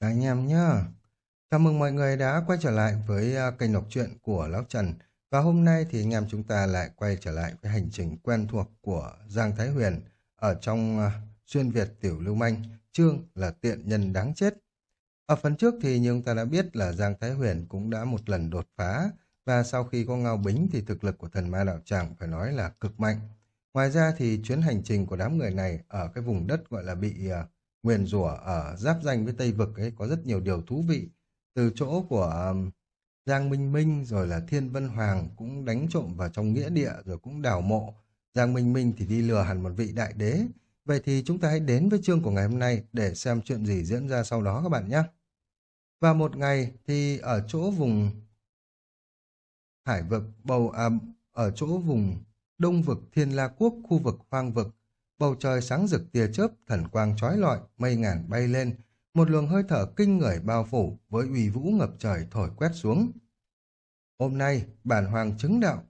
Các anh em nhá. Chào mừng mọi người đã quay trở lại với à, kênh đọc truyện của Lão Trần. Và hôm nay thì anh em chúng ta lại quay trở lại với hành trình quen thuộc của Giang Thái Huyền ở trong à, Xuyên Việt Tiểu Lưu Manh, chương là tiện nhân đáng chết. Ở phần trước thì như chúng ta đã biết là Giang Thái Huyền cũng đã một lần đột phá và sau khi có Ngao Bính thì thực lực của thần ma đạo tràng phải nói là cực mạnh. Ngoài ra thì chuyến hành trình của đám người này ở cái vùng đất gọi là bị uh, nguyền rủa ở giáp danh với Tây Vực ấy có rất nhiều điều thú vị. Từ chỗ của um, Giang Minh Minh rồi là Thiên Vân Hoàng cũng đánh trộm vào trong nghĩa địa rồi cũng đào mộ. Giang Minh Minh thì đi lừa hẳn một vị đại đế. Vậy thì chúng ta hãy đến với chương của ngày hôm nay để xem chuyện gì diễn ra sau đó các bạn nhé. Và một ngày thì ở chỗ vùng hải vực bầu à, ở chỗ vùng đông vực Thiên La Quốc, khu vực hoang vực, bầu trời sáng rực tia chớp, thần quang trói lọi, mây ngàn bay lên, một luồng hơi thở kinh người bao phủ với uy vũ ngập trời thổi quét xuống. Hôm nay, bản hoàng chứng đạo,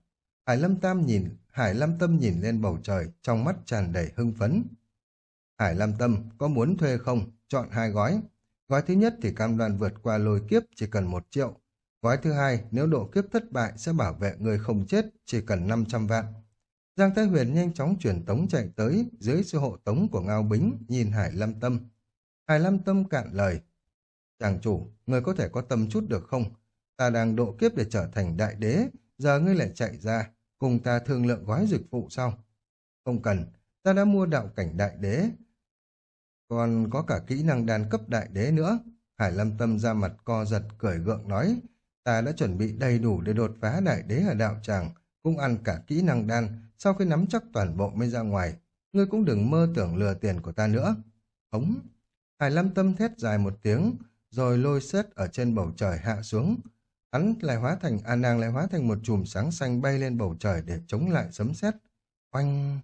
Hải Lâm Tam nhìn, Hải Lâm Tâm nhìn lên bầu trời, trong mắt tràn đầy hưng phấn. Hải Lâm Tâm có muốn thuê không? Chọn hai gói. Gói thứ nhất thì cam đoan vượt qua lôi kiếp chỉ cần một triệu. Gói thứ hai, nếu độ kiếp thất bại sẽ bảo vệ người không chết, chỉ cần 500 vạn. Giang Thái Huyền nhanh chóng chuyển tống chạy tới, dưới sự hộ tống của Ngao Bính, nhìn Hải Lâm Tâm. Hải Lâm Tâm cạn lời. Chàng chủ, người có thể có tâm chút được không? Ta đang độ kiếp để trở thành đại đế, giờ ngươi lại chạy ra, cùng ta thương lượng gói dịch vụ sau. Không cần, ta đã mua đạo cảnh đại đế, còn có cả kỹ năng đàn cấp đại đế nữa. Hải Lâm Tâm ra mặt co giật cười gượng nói, ta đã chuẩn bị đầy đủ để đột phá đại đế ở đạo tràng, cũng ăn cả kỹ năng đan, sau khi nắm chắc toàn bộ mới ra ngoài. Ngươi cũng đừng mơ tưởng lừa tiền của ta nữa. ống Hải Lam Tâm thét dài một tiếng, rồi lôi xét ở trên bầu trời hạ xuống. Hắn lại hóa thành, a à nàng lại hóa thành một chùm sáng xanh bay lên bầu trời để chống lại sấm sét. Oanh!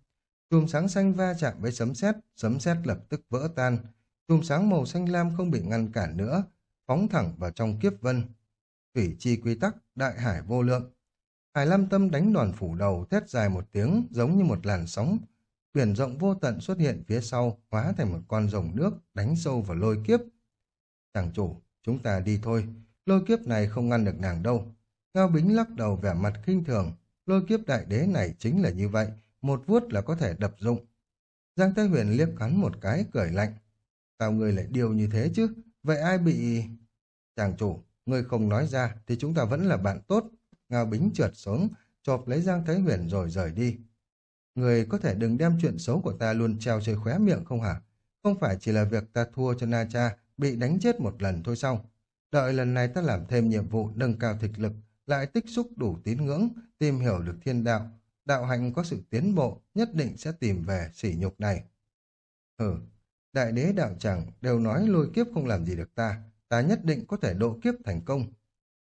Chùm sáng xanh va chạm với sấm sét, sấm sét lập tức vỡ tan. Chùm sáng màu xanh lam không bị ngăn cản nữa, phóng thẳng vào trong kiếp vân. Thủy chi quy tắc, đại hải vô lượng. Hải Lam Tâm đánh đòn phủ đầu, thét dài một tiếng, giống như một làn sóng. Biển rộng vô tận xuất hiện phía sau, hóa thành một con rồng nước, đánh sâu vào lôi kiếp. Chàng chủ, chúng ta đi thôi, lôi kiếp này không ngăn được nàng đâu. Ngao Bính lắc đầu vẻ mặt khinh thường, lôi kiếp đại đế này chính là như vậy, một vuốt là có thể đập dụng. Giang Thái Huyền liếc hắn một cái, cười lạnh. Tào người lại điều như thế chứ? Vậy ai bị... Chàng chủ, người không nói ra thì chúng ta vẫn là bạn tốt. Ngao Bính trượt xuống, chộp lấy Giang Thái Huyền rồi rời đi. Người có thể đừng đem chuyện xấu của ta luôn treo trên khóe miệng không hả? Không phải chỉ là việc ta thua cho Na Cha, bị đánh chết một lần thôi sao? Đợi lần này ta làm thêm nhiệm vụ nâng cao thực lực, lại tích xúc đủ tín ngưỡng, tìm hiểu được thiên đạo. Đạo hành có sự tiến bộ, nhất định sẽ tìm về sỉ nhục này. Hừ, đại đế đạo chẳng đều nói lôi kiếp không làm gì được ta, ta nhất định có thể độ kiếp thành công.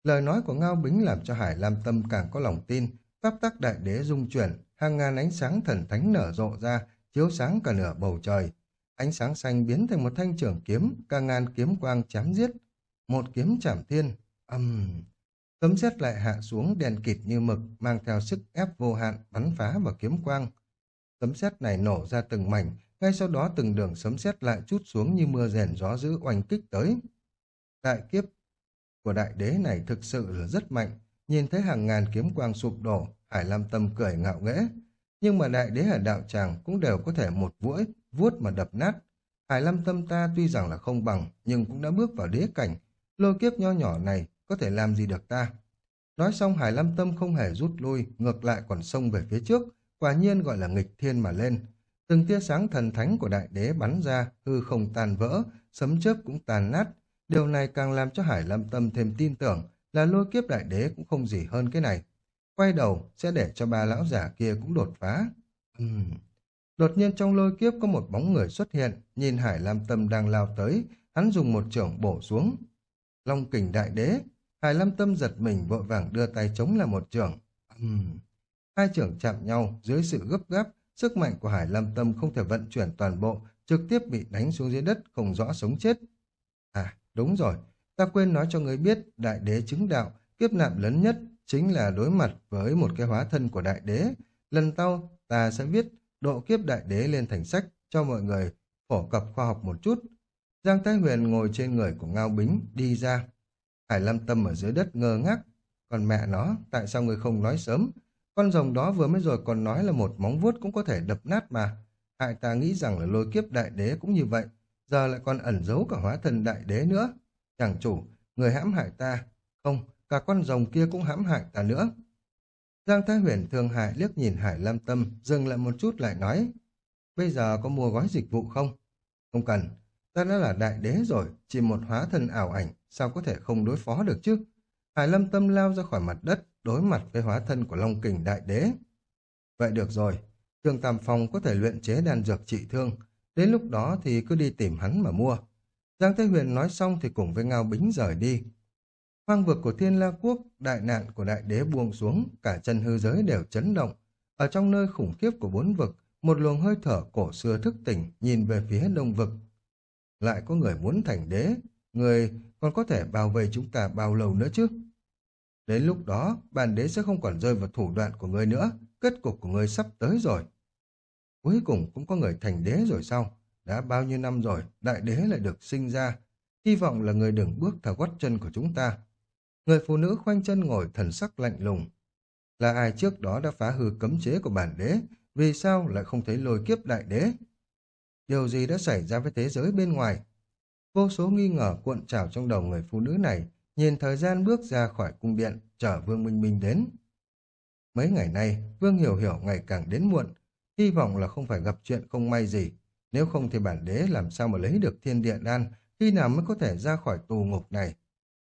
Lời nói của Ngao Bính làm cho Hải Lam Tâm càng có lòng tin, pháp tắc đại đế dung chuyển, hàng ngàn ánh sáng thần thánh nở rộ ra, chiếu sáng cả nửa bầu trời. Ánh sáng xanh biến thành một thanh trường kiếm, cả ngàn kiếm quang chém giết. Một kiếm chảm thiên, âm... tấm Cấm xét lại hạ xuống đèn kịt như mực, mang theo sức ép vô hạn, bắn phá vào kiếm quang. tấm xét này nổ ra từng mảnh, ngay sau đó từng đường sấm sét lại chút xuống như mưa rèn gió dữ oanh kích tới. Đại kiếp của đại đế này thực sự là rất mạnh, nhìn thấy hàng ngàn kiếm quang sụp đổ, Hải Lam Tâm cười ngạo nghễ. Nhưng mà đại đế ở đạo tràng cũng đều có thể một vuỗi, vuốt mà đập nát. Hải Lam Tâm ta tuy rằng là không bằng, nhưng cũng đã bước vào đế cảnh. Lôi kiếp nho nhỏ này có thể làm gì được ta? Nói xong Hải Lam Tâm không hề rút lui, ngược lại còn xông về phía trước, quả nhiên gọi là nghịch thiên mà lên. Từng tia sáng thần thánh của đại đế bắn ra, hư không tàn vỡ, sấm chớp cũng tàn nát. Điều này càng làm cho Hải Lam Tâm thêm tin tưởng là lôi kiếp đại đế cũng không gì hơn cái này. Quay đầu sẽ để cho ba lão giả kia cũng đột phá. Uhm. Đột nhiên trong lôi kiếp có một bóng người xuất hiện, nhìn Hải Lam Tâm đang lao tới, hắn dùng một trưởng bổ xuống. Long kình đại đế, Hải Lam Tâm giật mình vội vàng đưa tay chống là một trưởng. Uhm. Hai trưởng chạm nhau dưới sự gấp gáp, sức mạnh của Hải Lam Tâm không thể vận chuyển toàn bộ, trực tiếp bị đánh xuống dưới đất không rõ sống chết. Đúng rồi, ta quên nói cho người biết, đại đế chứng đạo, kiếp nạn lớn nhất chính là đối mặt với một cái hóa thân của đại đế. Lần sau, ta sẽ viết độ kiếp đại đế lên thành sách cho mọi người phổ cập khoa học một chút. Giang Thái Huyền ngồi trên người của Ngao Bính, đi ra. Hải Lâm Tâm ở dưới đất ngơ ngác. Còn mẹ nó, tại sao người không nói sớm? Con rồng đó vừa mới rồi còn nói là một móng vuốt cũng có thể đập nát mà. Hại ta nghĩ rằng là lôi kiếp đại đế cũng như vậy. Giờ lại còn ẩn giấu cả hóa thần đại đế nữa. Chàng chủ, người hãm hại ta. Không, cả con rồng kia cũng hãm hại ta nữa. Giang Thái Huyền thường hại liếc nhìn Hải Lam Tâm, dừng lại một chút lại nói. Bây giờ có mua gói dịch vụ không? Không cần, ta đã là đại đế rồi, chỉ một hóa thân ảo ảnh, sao có thể không đối phó được chứ? Hải Lâm Tâm lao ra khỏi mặt đất, đối mặt với hóa thân của Long Kình đại đế. Vậy được rồi, Trương Tam Phong có thể luyện chế đan dược trị thương, đến lúc đó thì cứ đi tìm hắn mà mua. Giang Thế Huyền nói xong thì cùng với Ngao Bính rời đi. Hoang vực của Thiên La Quốc, đại nạn của đại đế buông xuống, cả chân hư giới đều chấn động. Ở trong nơi khủng khiếp của bốn vực, một luồng hơi thở cổ xưa thức tỉnh nhìn về phía đông vực. Lại có người muốn thành đế, người còn có thể bảo vệ chúng ta bao lâu nữa chứ? Đến lúc đó, bản đế sẽ không còn rơi vào thủ đoạn của người nữa, kết cục của người sắp tới rồi. Cuối cùng cũng có người thành đế rồi sao? Đã bao nhiêu năm rồi, đại đế lại được sinh ra. Hy vọng là người đừng bước theo gót chân của chúng ta. Người phụ nữ khoanh chân ngồi thần sắc lạnh lùng. Là ai trước đó đã phá hư cấm chế của bản đế, vì sao lại không thấy lôi kiếp đại đế? Điều gì đã xảy ra với thế giới bên ngoài? Vô số nghi ngờ cuộn trào trong đầu người phụ nữ này, nhìn thời gian bước ra khỏi cung điện, chở Vương Minh Minh đến. Mấy ngày nay, Vương Hiểu Hiểu ngày càng đến muộn, hy vọng là không phải gặp chuyện không may gì. Nếu không thì bản đế làm sao mà lấy được thiên địa đan, khi nào mới có thể ra khỏi tù ngục này.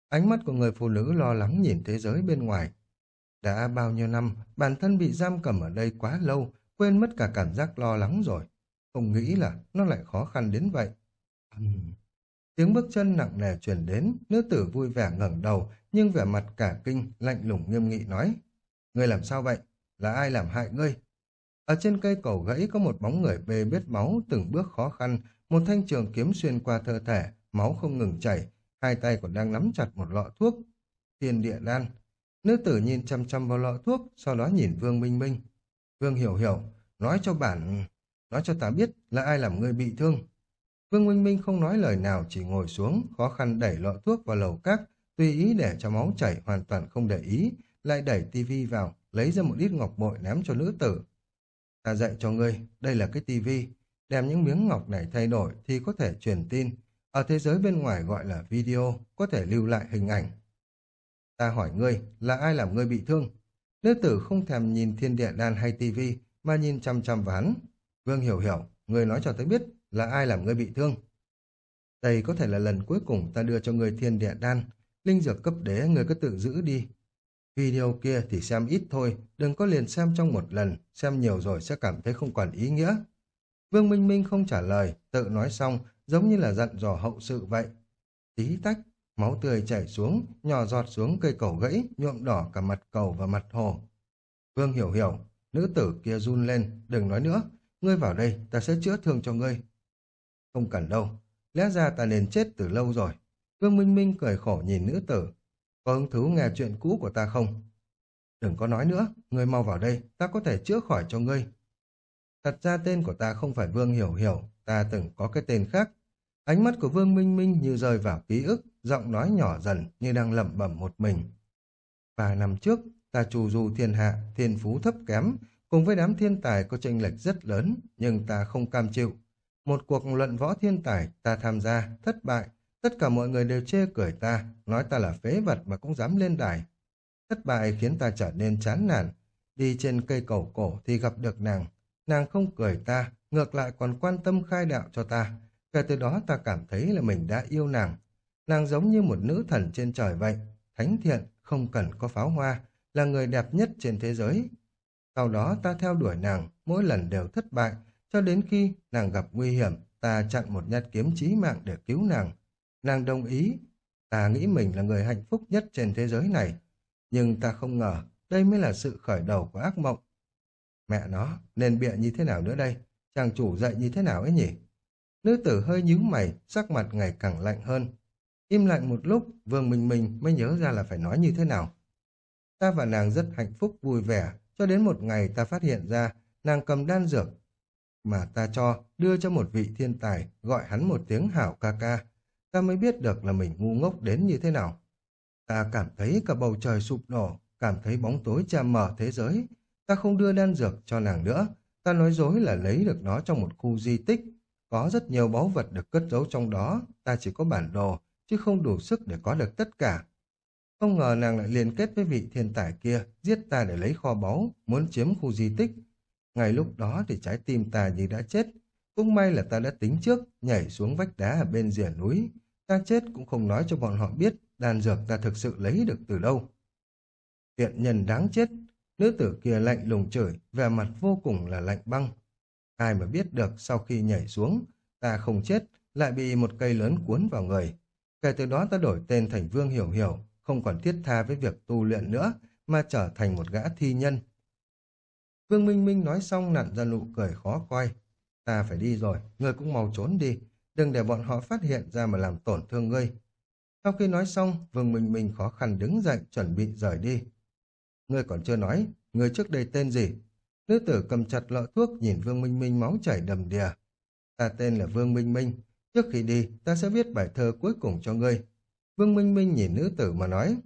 Ánh mắt của người phụ nữ lo lắng nhìn thế giới bên ngoài. Đã bao nhiêu năm, bản thân bị giam cầm ở đây quá lâu, quên mất cả cảm giác lo lắng rồi. Không nghĩ là nó lại khó khăn đến vậy. Uhm. Tiếng bước chân nặng nề truyền đến, nữ tử vui vẻ ngẩng đầu, nhưng vẻ mặt cả kinh, lạnh lùng nghiêm nghị nói. Ngươi làm sao vậy? Là ai làm hại ngươi? Ở trên cây cầu gãy có một bóng người bê bết máu, từng bước khó khăn, một thanh trường kiếm xuyên qua cơ thể, máu không ngừng chảy, hai tay còn đang nắm chặt một lọ thuốc. Thiên địa đan. Nữ tử nhìn chăm chăm vào lọ thuốc, sau đó nhìn Vương Minh Minh. Vương hiểu hiểu, nói cho bản, nói cho ta biết là ai làm ngươi bị thương. Vương Minh Minh không nói lời nào, chỉ ngồi xuống, khó khăn đẩy lọ thuốc vào lầu cát, tùy ý để cho máu chảy hoàn toàn không để ý, lại đẩy tivi vào, lấy ra một ít ngọc bội ném cho nữ tử. Ta dạy cho ngươi, đây là cái tivi, đem những miếng ngọc này thay đổi thì có thể truyền tin, ở thế giới bên ngoài gọi là video, có thể lưu lại hình ảnh. Ta hỏi ngươi, là ai làm ngươi bị thương? Nữ tử không thèm nhìn thiên địa đan hay tivi, mà nhìn chăm chăm vào hắn. Vương hiểu hiểu, ngươi nói cho tôi biết là ai làm ngươi bị thương. Đây có thể là lần cuối cùng ta đưa cho ngươi thiên địa đan, linh dược cấp đế ngươi cứ tự giữ đi. Video kia thì xem ít thôi, đừng có liền xem trong một lần, xem nhiều rồi sẽ cảm thấy không còn ý nghĩa. Vương Minh Minh không trả lời, tự nói xong, giống như là dặn dò hậu sự vậy. Tí tách, máu tươi chảy xuống, nhỏ giọt xuống cây cầu gãy, nhuộm đỏ cả mặt cầu và mặt hồ. Vương hiểu hiểu, nữ tử kia run lên, đừng nói nữa, ngươi vào đây, ta sẽ chữa thương cho ngươi. Không cần đâu, lẽ ra ta nên chết từ lâu rồi. Vương Minh Minh cười khổ nhìn nữ tử. Có hứng thú nghe chuyện cũ của ta không? Đừng có nói nữa, ngươi mau vào đây, ta có thể chữa khỏi cho ngươi. Thật ra tên của ta không phải Vương Hiểu Hiểu, ta từng có cái tên khác. Ánh mắt của Vương Minh Minh như rơi vào ký ức, giọng nói nhỏ dần như đang lẩm bẩm một mình. Vài năm trước, ta trù du thiên hạ, thiên phú thấp kém, cùng với đám thiên tài có tranh lệch rất lớn, nhưng ta không cam chịu. Một cuộc luận võ thiên tài, ta tham gia, thất bại, tất cả mọi người đều chê cười ta, nói ta là phế vật mà cũng dám lên đài. Thất bại khiến ta trở nên chán nản, đi trên cây cầu cổ thì gặp được nàng, Nàng không cười ta, ngược lại còn quan tâm khai đạo cho ta. Kể từ đó ta cảm thấy là mình đã yêu nàng. Nàng giống như một nữ thần trên trời vậy, thánh thiện, không cần có pháo hoa, là người đẹp nhất trên thế giới. Sau đó ta theo đuổi nàng, mỗi lần đều thất bại, cho đến khi nàng gặp nguy hiểm, ta chặn một nhát kiếm chí mạng để cứu nàng. Nàng đồng ý, ta nghĩ mình là người hạnh phúc nhất trên thế giới này. Nhưng ta không ngờ, đây mới là sự khởi đầu của ác mộng. Mẹ nó, nên bịa như thế nào nữa đây? Chàng chủ dạy như thế nào ấy nhỉ? Nữ tử hơi nhíu mày, sắc mặt ngày càng lạnh hơn. Im lặng một lúc, Vương Minh Minh mới nhớ ra là phải nói như thế nào. Ta và nàng rất hạnh phúc vui vẻ, cho đến một ngày ta phát hiện ra nàng cầm đan dược mà ta cho đưa cho một vị thiên tài gọi hắn một tiếng hảo ca ca ta mới biết được là mình ngu ngốc đến như thế nào. Ta cảm thấy cả bầu trời sụp đổ, cảm thấy bóng tối che mờ thế giới. Ta không đưa đan dược cho nàng nữa, ta nói dối là lấy được nó trong một khu di tích. Có rất nhiều báu vật được cất giấu trong đó, ta chỉ có bản đồ, chứ không đủ sức để có được tất cả. Không ngờ nàng lại liên kết với vị thiên tài kia, giết ta để lấy kho báu, muốn chiếm khu di tích. Ngay lúc đó thì trái tim ta như đã chết. Cũng may là ta đã tính trước, nhảy xuống vách đá ở bên rìa núi. Ta chết cũng không nói cho bọn họ biết đan dược ta thực sự lấy được từ đâu. Tiện nhân đáng chết, nữ tử kia lạnh lùng chửi, vẻ mặt vô cùng là lạnh băng. Ai mà biết được sau khi nhảy xuống, ta không chết, lại bị một cây lớn cuốn vào người. Kể từ đó ta đổi tên thành Vương Hiểu Hiểu, không còn thiết tha với việc tu luyện nữa, mà trở thành một gã thi nhân. Vương Minh Minh nói xong nặn ra nụ cười khó coi. Ta phải đi rồi, ngươi cũng mau trốn đi, đừng để bọn họ phát hiện ra mà làm tổn thương ngươi. Sau khi nói xong, Vương Minh Minh khó khăn đứng dậy chuẩn bị rời đi. Ngươi còn chưa nói, ngươi trước đây tên gì? Nữ tử cầm chặt lọ thuốc nhìn Vương Minh Minh máu chảy đầm đìa. Ta tên là Vương Minh Minh, trước khi đi ta sẽ viết bài thơ cuối cùng cho ngươi. Vương Minh Minh nhìn nữ tử mà nói.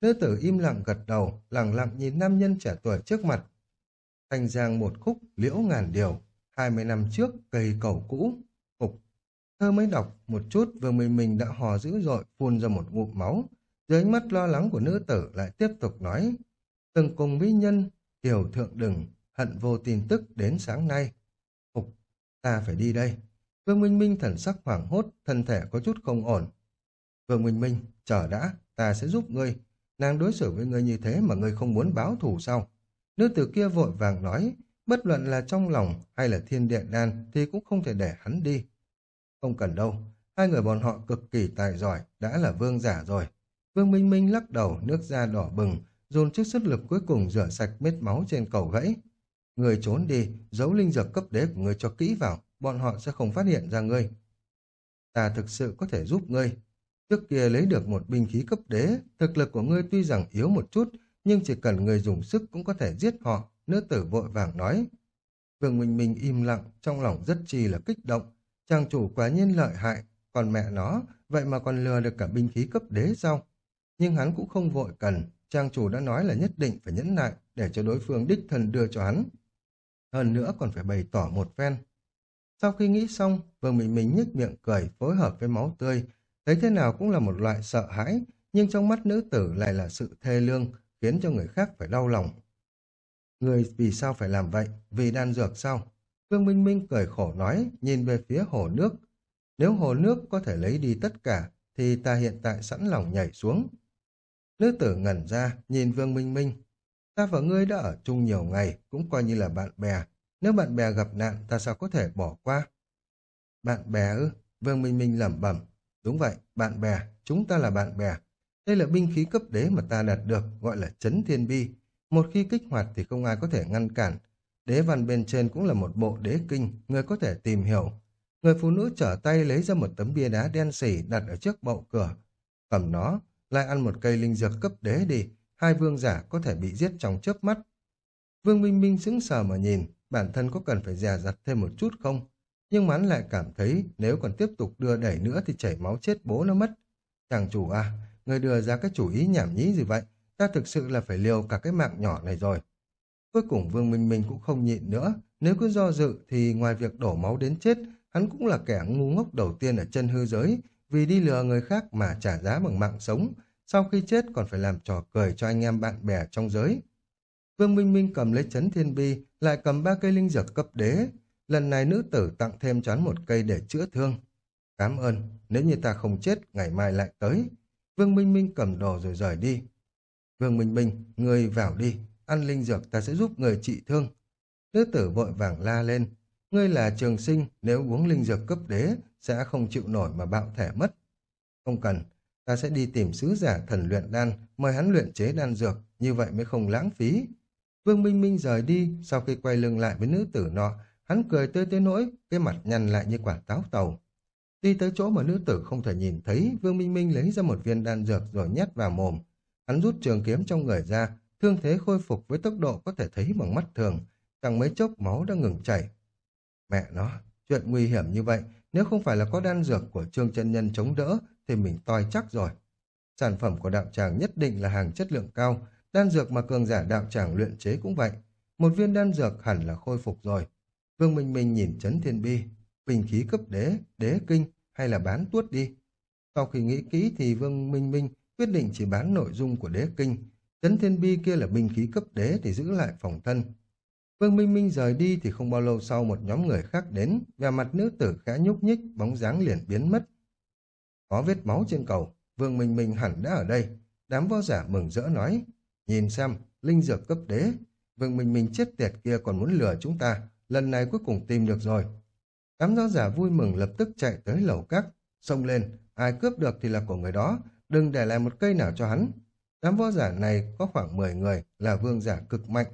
Nữ tử im lặng gật đầu, lặng lặng nhìn nam nhân trẻ tuổi trước mặt. Thành giang một khúc, liễu ngàn điều, hai mươi năm trước, cây cầu cũ. Thơ mới đọc một chút, Vương Minh Minh đã hò dữ dội, phun ra một ngụm máu. Dưới mắt lo lắng của nữ tử lại tiếp tục nói. Từng cùng mỹ nhân, tiểu thượng đừng, hận vô tin tức đến sáng nay. Phục, ta phải đi đây. Vương Minh Minh thần sắc hoảng hốt, thân thể có chút không ổn. Vương Minh Minh, chờ đã, ta sẽ giúp ngươi. Nàng đối xử với ngươi như thế mà ngươi không muốn báo thù sao? Nữ tử kia vội vàng nói, bất luận là trong lòng hay là thiên địa đan thì cũng không thể để hắn đi. Không cần đâu, hai người bọn họ cực kỳ tài giỏi, đã là vương giả rồi. Vương Minh Minh lắc đầu, nước da đỏ bừng, dồn chiếc sức lực cuối cùng rửa sạch mết máu trên cầu gãy. Người trốn đi, giấu linh dược cấp đế của người cho kỹ vào, bọn họ sẽ không phát hiện ra ngươi. Ta thực sự có thể giúp ngươi. Trước kia lấy được một binh khí cấp đế, thực lực của ngươi tuy rằng yếu một chút, nhưng chỉ cần người dùng sức cũng có thể giết họ, nữ tử vội vàng nói. Vương Minh Minh im lặng, trong lòng rất chi là kích động. Chàng chủ quá nhiên lợi hại, còn mẹ nó, vậy mà còn lừa được cả binh khí cấp đế sao? Nhưng hắn cũng không vội cần, trang chủ đã nói là nhất định phải nhẫn nại để cho đối phương đích thần đưa cho hắn. Hơn nữa còn phải bày tỏ một phen. Sau khi nghĩ xong, Vương Minh Minh nhếch miệng cười phối hợp với máu tươi, thấy thế nào cũng là một loại sợ hãi, nhưng trong mắt nữ tử lại là sự thê lương, khiến cho người khác phải đau lòng. Người vì sao phải làm vậy? Vì đan dược sao? Vương Minh Minh cười khổ nói, nhìn về phía hồ nước. Nếu hồ nước có thể lấy đi tất cả, thì ta hiện tại sẵn lòng nhảy xuống. Nữ tử ngẩn ra, nhìn Vương Minh Minh. Ta và ngươi đã ở chung nhiều ngày, cũng coi như là bạn bè. Nếu bạn bè gặp nạn, ta sao có thể bỏ qua? Bạn bè ư? Vương Minh Minh lẩm bẩm. Đúng vậy, bạn bè, chúng ta là bạn bè. Đây là binh khí cấp đế mà ta đạt được, gọi là chấn thiên bi. Một khi kích hoạt thì không ai có thể ngăn cản. Đế văn bên trên cũng là một bộ đế kinh, người có thể tìm hiểu. Người phụ nữ trở tay lấy ra một tấm bia đá đen xỉ đặt ở trước bậu cửa. Cầm nó, lại ăn một cây linh dược cấp đế đi, hai vương giả có thể bị giết trong chớp mắt. Vương Minh Minh sững sờ mà nhìn, bản thân có cần phải dè dặt thêm một chút không? Nhưng mà hắn lại cảm thấy nếu còn tiếp tục đưa đẩy nữa thì chảy máu chết bố nó mất. Chàng chủ à, người đưa ra cái chủ ý nhảm nhí gì vậy? Ta thực sự là phải liều cả cái mạng nhỏ này rồi. Cuối cùng Vương Minh Minh cũng không nhịn nữa. Nếu cứ do dự thì ngoài việc đổ máu đến chết, hắn cũng là kẻ ngu ngốc đầu tiên ở chân hư giới, vì đi lừa người khác mà trả giá bằng mạng sống, sau khi chết còn phải làm trò cười cho anh em bạn bè trong giới. Vương Minh Minh cầm lấy chấn thiên bi, lại cầm ba cây linh dược cấp đế. Lần này nữ tử tặng thêm cho hắn một cây để chữa thương. Cảm ơn, nếu như ta không chết, ngày mai lại tới. Vương Minh Minh cầm đồ rồi rời đi. Vương Minh Minh, người vào đi, ăn linh dược ta sẽ giúp người trị thương. Nữ tử vội vàng la lên, ngươi là trường sinh, nếu uống linh dược cấp đế, sẽ không chịu nổi mà bạo thể mất. Không cần, ta sẽ đi tìm sứ giả thần luyện đan, mời hắn luyện chế đan dược, như vậy mới không lãng phí. Vương Minh Minh rời đi, sau khi quay lưng lại với nữ tử nọ, hắn cười tươi tới nỗi, cái mặt nhăn lại như quả táo tàu. Đi tới chỗ mà nữ tử không thể nhìn thấy, Vương Minh Minh lấy ra một viên đan dược rồi nhét vào mồm. Hắn rút trường kiếm trong người ra, thương thế khôi phục với tốc độ có thể thấy bằng mắt thường, chẳng mấy chốc máu đã ngừng chảy. Mẹ nó, chuyện nguy hiểm như vậy, Nếu không phải là có đan dược của Trương chân Nhân chống đỡ, thì mình toi chắc rồi. Sản phẩm của đạo tràng nhất định là hàng chất lượng cao, đan dược mà cường giả đạo tràng luyện chế cũng vậy. Một viên đan dược hẳn là khôi phục rồi. Vương Minh Minh nhìn chấn thiên bi, bình khí cấp đế, đế kinh hay là bán tuốt đi. Sau khi nghĩ kỹ thì Vương Minh Minh quyết định chỉ bán nội dung của đế kinh. Chấn thiên bi kia là binh khí cấp đế thì giữ lại phòng thân. Vương Minh Minh rời đi thì không bao lâu sau một nhóm người khác đến, và mặt nữ tử khẽ nhúc nhích, bóng dáng liền biến mất. Có vết máu trên cầu, Vương Minh Minh hẳn đã ở đây. Đám võ giả mừng rỡ nói, nhìn xem, linh dược cấp đế. Vương Minh Minh chết tiệt kia còn muốn lừa chúng ta, lần này cuối cùng tìm được rồi. Đám võ giả vui mừng lập tức chạy tới lầu các, xông lên, ai cướp được thì là của người đó, đừng để lại một cây nào cho hắn. Đám võ giả này có khoảng 10 người là vương giả cực mạnh.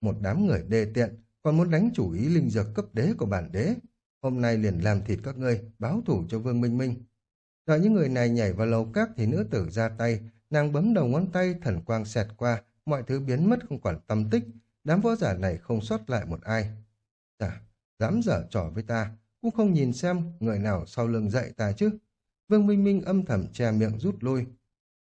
Một đám người đê tiện, còn muốn đánh chủ ý linh dược cấp đế của bản đế. Hôm nay liền làm thịt các ngươi, báo thủ cho Vương Minh Minh. Đợi những người này nhảy vào lầu các thì nữ tử ra tay, nàng bấm đầu ngón tay thần quang xẹt qua, mọi thứ biến mất không quản tâm tích, đám võ giả này không sót lại một ai. Chà, dám dở trò với ta, cũng không nhìn xem người nào sau lưng dạy ta chứ. Vương Minh Minh âm thầm che miệng rút lui.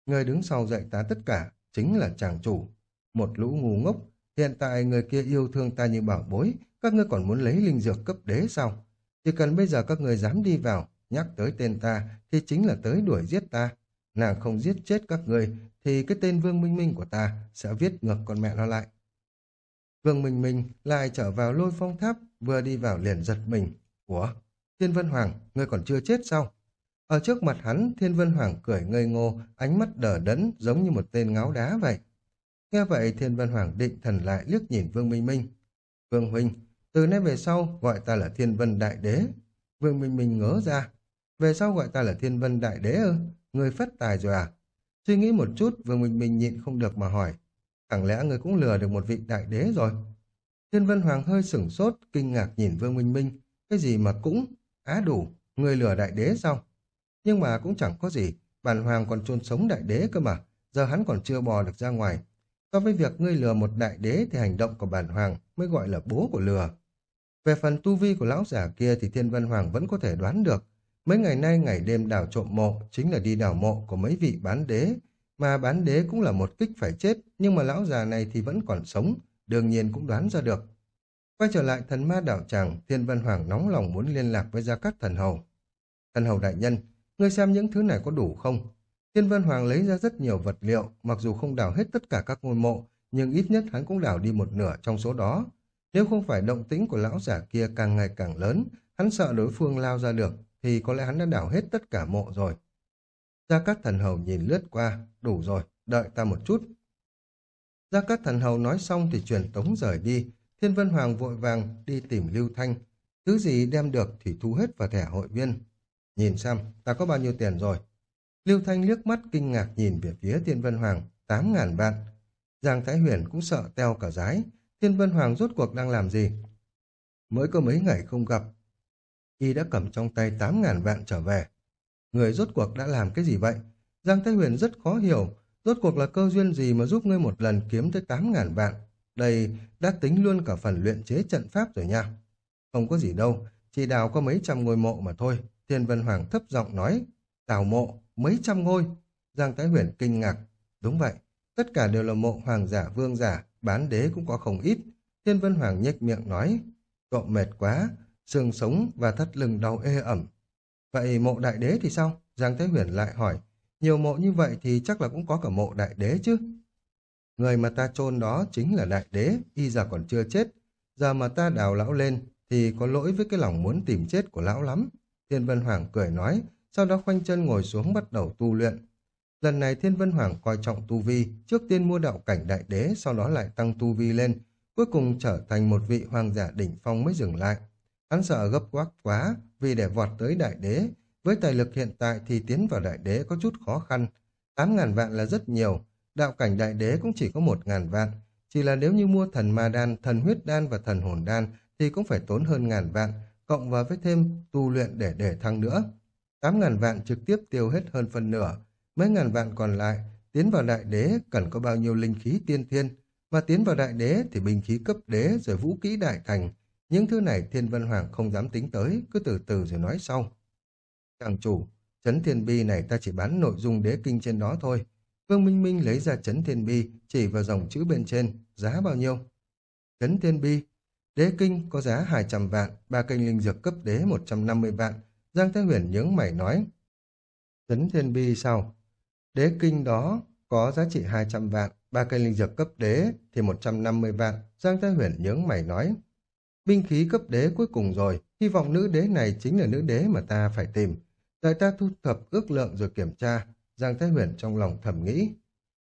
Người đứng sau dạy ta tất cả chính là chàng chủ. Một lũ ngu ngốc, hiện tại người kia yêu thương ta như bảo bối, các ngươi còn muốn lấy linh dược cấp đế sao? Chỉ cần bây giờ các người dám đi vào, nhắc tới tên ta thì chính là tới đuổi giết ta. Nàng không giết chết các người thì cái tên Vương Minh Minh của ta sẽ viết ngược con mẹ nó lại. Vương Minh Minh lại trở vào lôi phong tháp, vừa đi vào liền giật mình. Ủa? Thiên Vân Hoàng, ngươi còn chưa chết sao? Ở trước mặt hắn, Thiên Vân Hoàng cười ngây ngô, ánh mắt đờ đẫn giống như một tên ngáo đá vậy. Nghe vậy Thiên Vân Hoàng định thần lại liếc nhìn Vương Minh Minh. Vương Huynh, từ nay về sau gọi ta là Thiên Vân Đại Đế. Vương Minh Minh ngớ ra. Về sau gọi ta là Thiên Vân Đại Đế ư? Người phất tài rồi à? Suy nghĩ một chút, Vương Minh Minh nhịn không được mà hỏi. Chẳng lẽ người cũng lừa được một vị đại đế rồi? Thiên Vân Hoàng hơi sửng sốt, kinh ngạc nhìn Vương Minh Minh. Cái gì mà cũng? Á đủ, người lừa đại đế sao? Nhưng mà cũng chẳng có gì, bản hoàng còn chôn sống đại đế cơ mà, giờ hắn còn chưa bò được ra ngoài. So với việc ngươi lừa một đại đế thì hành động của bản hoàng mới gọi là bố của lừa. Về phần tu vi của lão giả kia thì Thiên Vân Hoàng vẫn có thể đoán được. Mấy ngày nay ngày đêm đào trộm mộ chính là đi đào mộ của mấy vị bán đế. Mà bán đế cũng là một kích phải chết, nhưng mà lão già này thì vẫn còn sống, đương nhiên cũng đoán ra được. Quay trở lại thần ma đảo tràng, Thiên Vân Hoàng nóng lòng muốn liên lạc với Gia Cát Thần Hầu. Thần Hầu đại nhân, ngươi xem những thứ này có đủ không? Thiên Vân Hoàng lấy ra rất nhiều vật liệu, mặc dù không đào hết tất cả các ngôi mộ, nhưng ít nhất hắn cũng đào đi một nửa trong số đó. Nếu không phải động tĩnh của lão giả kia càng ngày càng lớn, hắn sợ đối phương lao ra được, thì có lẽ hắn đã đào hết tất cả mộ rồi. Gia Cát Thần Hầu nhìn lướt qua, đủ rồi, đợi ta một chút. Gia Cát Thần Hầu nói xong thì truyền tống rời đi, Thiên Vân Hoàng vội vàng đi tìm Lưu Thanh. Thứ gì đem được thì thu hết vào thẻ hội viên. Nhìn xem, ta có bao nhiêu tiền rồi. Lưu Thanh liếc mắt kinh ngạc nhìn về phía Thiên Vân Hoàng, tám ngàn vạn. Giang Thái Huyền cũng sợ teo cả rái. Thiên Vân Hoàng rốt cuộc đang làm gì? Mới có mấy ngày không gặp. Y đã cầm trong tay tám ngàn vạn trở về. Người rốt cuộc đã làm cái gì vậy? Giang Thái Huyền rất khó hiểu. Rốt cuộc là cơ duyên gì mà giúp ngươi một lần kiếm tới tám ngàn vạn? Đây đã tính luôn cả phần luyện chế trận pháp rồi nha. Không có gì đâu, chỉ đào có mấy trăm ngôi mộ mà thôi. Thiên Vân Hoàng thấp giọng nói, tào mộ, mấy trăm ngôi. Giang Thái Huyền kinh ngạc, đúng vậy, tất cả đều là mộ hoàng giả vương giả, bán đế cũng có không ít. Thiên Vân Hoàng nhếch miệng nói, cậu mệt quá, xương sống và thắt lưng đau ê ẩm. Vậy mộ đại đế thì sao? Giang Thái Huyền lại hỏi, nhiều mộ như vậy thì chắc là cũng có cả mộ đại đế chứ. Người mà ta chôn đó chính là đại đế, y giờ còn chưa chết. Giờ mà ta đào lão lên thì có lỗi với cái lòng muốn tìm chết của lão lắm. Thiên Vân Hoàng cười nói, sau đó khoanh chân ngồi xuống bắt đầu tu luyện. Lần này Thiên Vân Hoàng coi trọng tu vi, trước tiên mua đạo cảnh đại đế, sau đó lại tăng tu vi lên, cuối cùng trở thành một vị hoàng giả đỉnh phong mới dừng lại. Hắn sợ gấp quắc quá, vì để vọt tới đại đế, với tài lực hiện tại thì tiến vào đại đế có chút khó khăn. 8.000 vạn là rất nhiều, đạo cảnh đại đế cũng chỉ có 1.000 vạn. Chỉ là nếu như mua thần ma đan, thần huyết đan và thần hồn đan thì cũng phải tốn hơn ngàn vạn, cộng vào với thêm tu luyện để để thăng nữa. 8 ngàn vạn trực tiếp tiêu hết hơn phần nửa, mấy ngàn vạn còn lại tiến vào đại đế cần có bao nhiêu linh khí tiên thiên, mà tiến vào đại đế thì binh khí cấp đế rồi vũ kỹ đại thành, Những thứ này Thiên Vân Hoàng không dám tính tới, cứ từ từ rồi nói sau. Chàng chủ, chấn thiên bi này ta chỉ bán nội dung đế kinh trên đó thôi. Vương Minh Minh lấy ra chấn thiên bi, chỉ vào dòng chữ bên trên, giá bao nhiêu? Chấn thiên bi, đế kinh có giá 200 vạn, ba kênh linh dược cấp đế 150 vạn. Giang Thái Huyền nhướng mày nói. Tấn thiên bi sao? Đế kinh đó có giá trị 200 vạn, ba cây linh dược cấp đế thì 150 vạn. Giang Thái Huyền nhướng mày nói. Binh khí cấp đế cuối cùng rồi, hy vọng nữ đế này chính là nữ đế mà ta phải tìm. Đợi ta thu thập ước lượng rồi kiểm tra, Giang Thái Huyền trong lòng thầm nghĩ.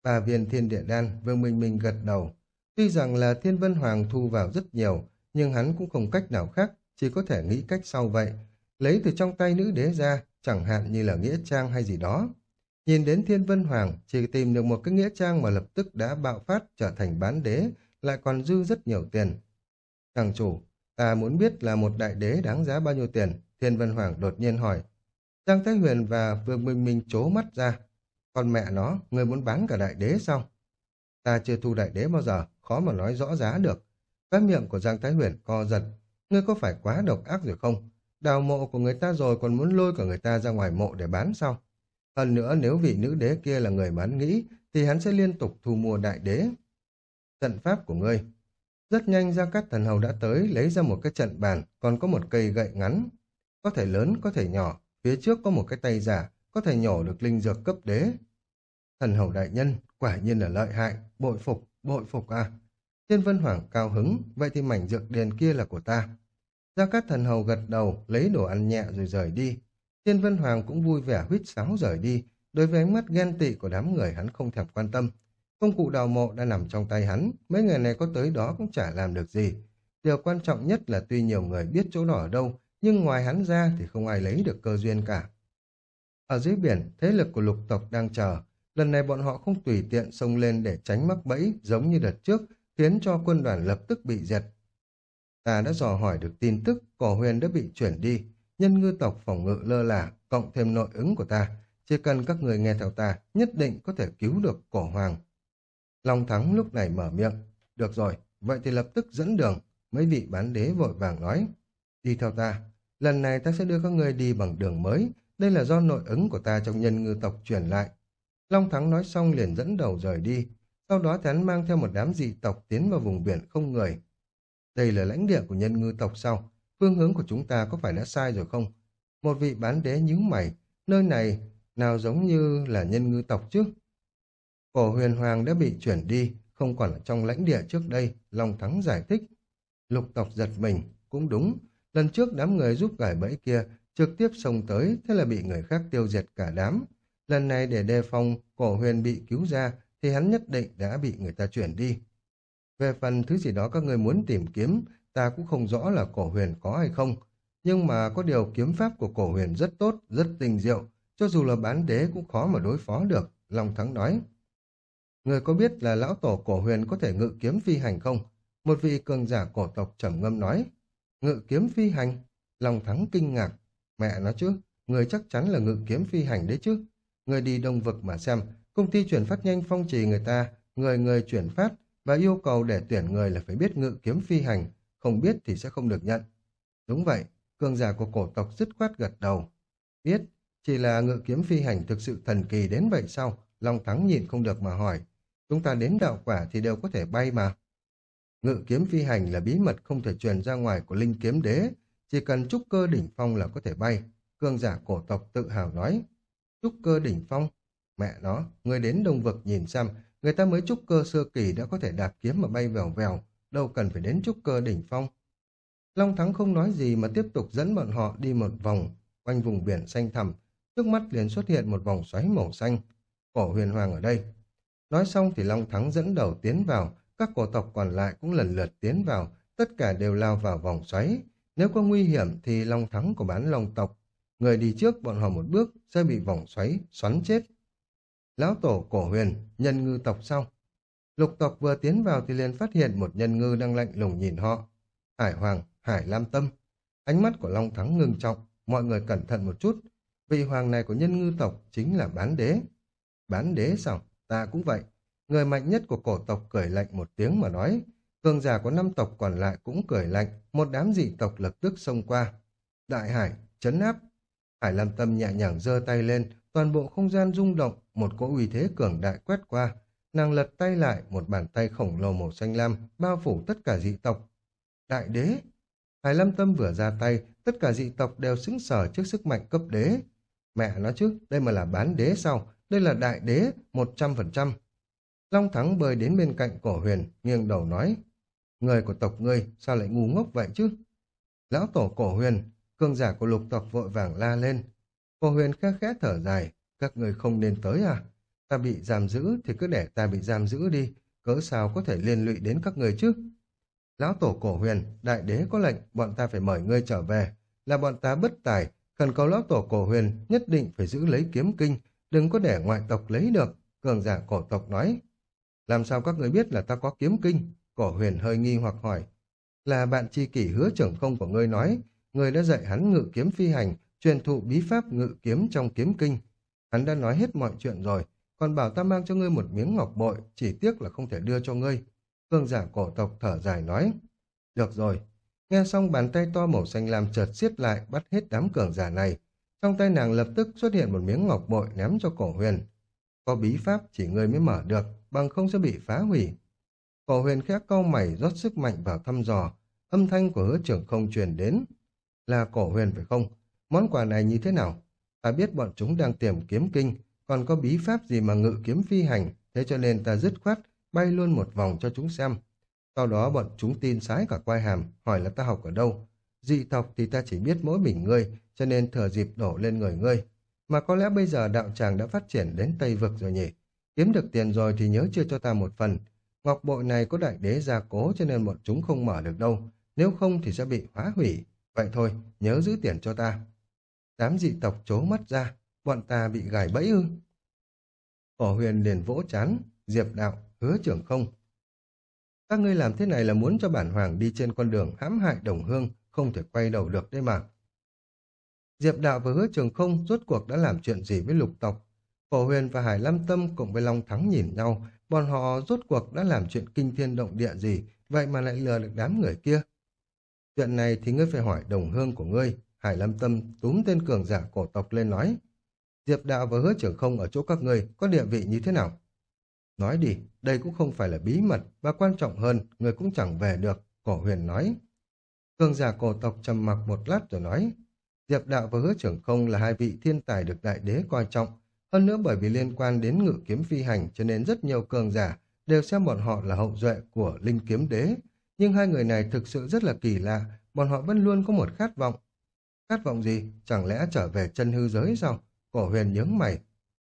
Bà viên thiên địa đan, Vương Minh Minh gật đầu. Tuy rằng là thiên vân hoàng thu vào rất nhiều, nhưng hắn cũng không cách nào khác, chỉ có thể nghĩ cách sau vậy. Lấy từ trong tay nữ đế ra, chẳng hạn như là nghĩa trang hay gì đó. Nhìn đến thiên vân hoàng, chỉ tìm được một cái nghĩa trang mà lập tức đã bạo phát trở thành bán đế, lại còn dư rất nhiều tiền. Thằng chủ, ta muốn biết là một đại đế đáng giá bao nhiêu tiền, thiên vân hoàng đột nhiên hỏi. Giang Thái Huyền và Vương Minh Minh chố mắt ra. Con mẹ nó, người muốn bán cả đại đế sao? Ta chưa thu đại đế bao giờ, khó mà nói rõ giá được. Cái miệng của Giang Thái Huyền co giật. Ngươi có phải quá độc ác rồi không? Đào mộ của người ta rồi còn muốn lôi cả người ta ra ngoài mộ để bán sao? Hơn nữa nếu vị nữ đế kia là người bán nghĩ thì hắn sẽ liên tục thu mua đại đế. Trận pháp của ngươi. Rất nhanh ra các Thần Hầu đã tới lấy ra một cái trận bàn còn có một cây gậy ngắn. Có thể lớn, có thể nhỏ. Phía trước có một cái tay giả, có thể nhổ được linh dược cấp đế. Thần hầu đại nhân, quả nhiên là lợi hại, bội phục, bội phục à. Thiên Vân Hoàng cao hứng, vậy thì mảnh dược điền kia là của ta. Gia Cát thần hầu gật đầu, lấy đồ ăn nhẹ rồi rời đi. Thiên Vân Hoàng cũng vui vẻ huýt sáo rời đi, đối với ánh mắt ghen tị của đám người hắn không thèm quan tâm. Công cụ đào mộ đã nằm trong tay hắn, mấy người này có tới đó cũng chả làm được gì. Điều quan trọng nhất là tuy nhiều người biết chỗ đó ở đâu, nhưng ngoài hắn ra thì không ai lấy được cơ duyên cả. Ở dưới biển, thế lực của lục tộc đang chờ. Lần này bọn họ không tùy tiện xông lên để tránh mắc bẫy giống như đợt trước, khiến cho quân đoàn lập tức bị diệt. Ta đã dò hỏi được tin tức, cổ huyền đã bị chuyển đi. Nhân ngư tộc phòng ngự lơ là, cộng thêm nội ứng của ta. Chỉ cần các người nghe theo ta, nhất định có thể cứu được cổ hoàng. Long Thắng lúc này mở miệng. Được rồi, vậy thì lập tức dẫn đường. Mấy vị bán đế vội vàng nói. Đi theo ta, Lần này ta sẽ đưa các ngươi đi bằng đường mới, đây là do nội ứng của ta trong nhân ngư tộc truyền lại. Long Thắng nói xong liền dẫn đầu rời đi, sau đó hắn mang theo một đám dị tộc tiến vào vùng biển không người. Đây là lãnh địa của nhân ngư tộc sau, phương hướng của chúng ta có phải đã sai rồi không? Một vị bán đế nhíu mày, nơi này nào giống như là nhân ngư tộc chứ? Cổ huyền hoàng đã bị chuyển đi, không còn ở trong lãnh địa trước đây, Long Thắng giải thích. Lục tộc giật mình, cũng đúng, Lần trước đám người giúp gải bẫy kia trực tiếp xông tới, thế là bị người khác tiêu diệt cả đám. Lần này để đề phòng cổ huyền bị cứu ra, thì hắn nhất định đã bị người ta chuyển đi. Về phần thứ gì đó các người muốn tìm kiếm, ta cũng không rõ là cổ huyền có hay không. Nhưng mà có điều kiếm pháp của cổ huyền rất tốt, rất tinh diệu, cho dù là bán đế cũng khó mà đối phó được, Long Thắng nói. Người có biết là lão tổ cổ huyền có thể ngự kiếm phi hành không? Một vị cường giả cổ tộc trầm ngâm nói. Ngự kiếm phi hành. long thắng kinh ngạc. Mẹ nó chứ, người chắc chắn là ngự kiếm phi hành đấy chứ. Người đi đông vực mà xem, công ty chuyển phát nhanh phong trì người ta, người người chuyển phát và yêu cầu để tuyển người là phải biết ngự kiếm phi hành, không biết thì sẽ không được nhận. Đúng vậy, cường giả của cổ tộc dứt khoát gật đầu. Biết, chỉ là ngự kiếm phi hành thực sự thần kỳ đến vậy sao? Long Thắng nhìn không được mà hỏi. Chúng ta đến đạo quả thì đều có thể bay mà. Ngự kiếm phi hành là bí mật không thể truyền ra ngoài của linh kiếm đế, chỉ cần trúc cơ đỉnh phong là có thể bay. Cương giả cổ tộc tự hào nói. Trúc cơ đỉnh phong? Mẹ nó, người đến đông vực nhìn xem, người ta mới trúc cơ sơ kỳ đã có thể đạp kiếm mà bay vèo vèo, đâu cần phải đến trúc cơ đỉnh phong. Long Thắng không nói gì mà tiếp tục dẫn bọn họ đi một vòng quanh vùng biển xanh thẳm, trước mắt liền xuất hiện một vòng xoáy màu xanh. Cổ huyền hoàng ở đây. Nói xong thì Long Thắng dẫn đầu tiến vào, các cổ tộc còn lại cũng lần lượt tiến vào, tất cả đều lao vào vòng xoáy. Nếu có nguy hiểm thì long thắng của bán long tộc. Người đi trước bọn họ một bước sẽ bị vòng xoáy, xoắn chết. Lão tổ cổ huyền, nhân ngư tộc sau. Lục tộc vừa tiến vào thì liền phát hiện một nhân ngư đang lạnh lùng nhìn họ. Hải Hoàng, Hải Lam Tâm. Ánh mắt của Long Thắng ngưng trọng, mọi người cẩn thận một chút. Vị hoàng này của nhân ngư tộc chính là bán đế. Bán đế sao? Ta cũng vậy. Người mạnh nhất của cổ tộc cười lạnh một tiếng mà nói, Cường giả của năm tộc còn lại cũng cười lạnh, một đám dị tộc lập tức xông qua. Đại hải, chấn áp. Hải Lam Tâm nhẹ nhàng giơ tay lên, toàn bộ không gian rung động, một cỗ uy thế cường đại quét qua. Nàng lật tay lại, một bàn tay khổng lồ màu xanh lam, bao phủ tất cả dị tộc. Đại đế! Hải lâm Tâm vừa ra tay, tất cả dị tộc đều xứng sở trước sức mạnh cấp đế. Mẹ nói chứ, đây mà là bán đế sao? Đây là đại đế, một trăm phần trăm. Long Thắng bơi đến bên cạnh cổ huyền, nghiêng đầu nói. Người của tộc ngươi, sao lại ngu ngốc vậy chứ? Lão tổ cổ huyền, cương giả của lục tộc vội vàng la lên. Cổ huyền khẽ khẽ thở dài, các người không nên tới à? Ta bị giam giữ thì cứ để ta bị giam giữ đi, cớ sao có thể liên lụy đến các người chứ? Lão tổ cổ huyền, đại đế có lệnh, bọn ta phải mời ngươi trở về. Là bọn ta bất tài, cần cầu lão tổ cổ huyền nhất định phải giữ lấy kiếm kinh, đừng có để ngoại tộc lấy được, cường giả cổ tộc nói. Làm sao các người biết là ta có kiếm kinh? Cổ huyền hơi nghi hoặc hỏi. Là bạn tri kỷ hứa trưởng không của ngươi nói, người đã dạy hắn ngự kiếm phi hành, truyền thụ bí pháp ngự kiếm trong kiếm kinh. Hắn đã nói hết mọi chuyện rồi, còn bảo ta mang cho ngươi một miếng ngọc bội, chỉ tiếc là không thể đưa cho ngươi. Cường giả cổ tộc thở dài nói. Được rồi. Nghe xong bàn tay to màu xanh lam chợt xiết lại bắt hết đám cường giả này. Trong tay nàng lập tức xuất hiện một miếng ngọc bội ném cho cổ huyền. Có bí pháp chỉ ngươi mới mở được, bằng không sẽ bị phá hủy. Cổ huyền khẽ câu mày rót sức mạnh vào thăm dò, âm thanh của hứa trưởng không truyền đến. Là cổ huyền phải không? Món quà này như thế nào? Ta biết bọn chúng đang tìm kiếm kinh, còn có bí pháp gì mà ngự kiếm phi hành, thế cho nên ta dứt khoát, bay luôn một vòng cho chúng xem. Sau đó bọn chúng tin sái cả quai hàm, hỏi là ta học ở đâu. Dị tộc thì ta chỉ biết mỗi mình ngươi, cho nên thừa dịp đổ lên người ngươi. Mà có lẽ bây giờ đạo tràng đã phát triển đến Tây Vực rồi nhỉ? Kiếm được tiền rồi thì nhớ chưa cho ta một phần. Ngọc bội này có đại đế gia cố cho nên bọn chúng không mở được đâu. Nếu không thì sẽ bị phá hủy. Vậy thôi, nhớ giữ tiền cho ta. Đám dị tộc chố mắt ra, bọn ta bị gài bẫy ư. Cổ huyền liền vỗ chán, diệp đạo, hứa trưởng không. Các ngươi làm thế này là muốn cho bản hoàng đi trên con đường hãm hại đồng hương, không thể quay đầu được đấy mà. Diệp đạo và hứa trường không rốt cuộc đã làm chuyện gì với lục tộc. Cổ huyền và Hải Lam Tâm cùng với Long Thắng nhìn nhau, bọn họ rốt cuộc đã làm chuyện kinh thiên động địa gì, vậy mà lại lừa được đám người kia. Chuyện này thì ngươi phải hỏi đồng hương của ngươi, Hải Lam Tâm túm tên cường giả cổ tộc lên nói. Diệp đạo và hứa trưởng không ở chỗ các ngươi có địa vị như thế nào? Nói đi, đây cũng không phải là bí mật, và quan trọng hơn, người cũng chẳng về được, cổ huyền nói. Cường giả cổ tộc trầm mặc một lát rồi nói, Diệp đạo và hứa trưởng không là hai vị thiên tài được đại đế coi trọng, hơn nữa bởi vì liên quan đến ngự kiếm phi hành cho nên rất nhiều cường giả đều xem bọn họ là hậu duệ của linh kiếm đế. Nhưng hai người này thực sự rất là kỳ lạ, bọn họ vẫn luôn có một khát vọng. Khát vọng gì? Chẳng lẽ trở về chân hư giới sao? Cổ huyền nhướng mày.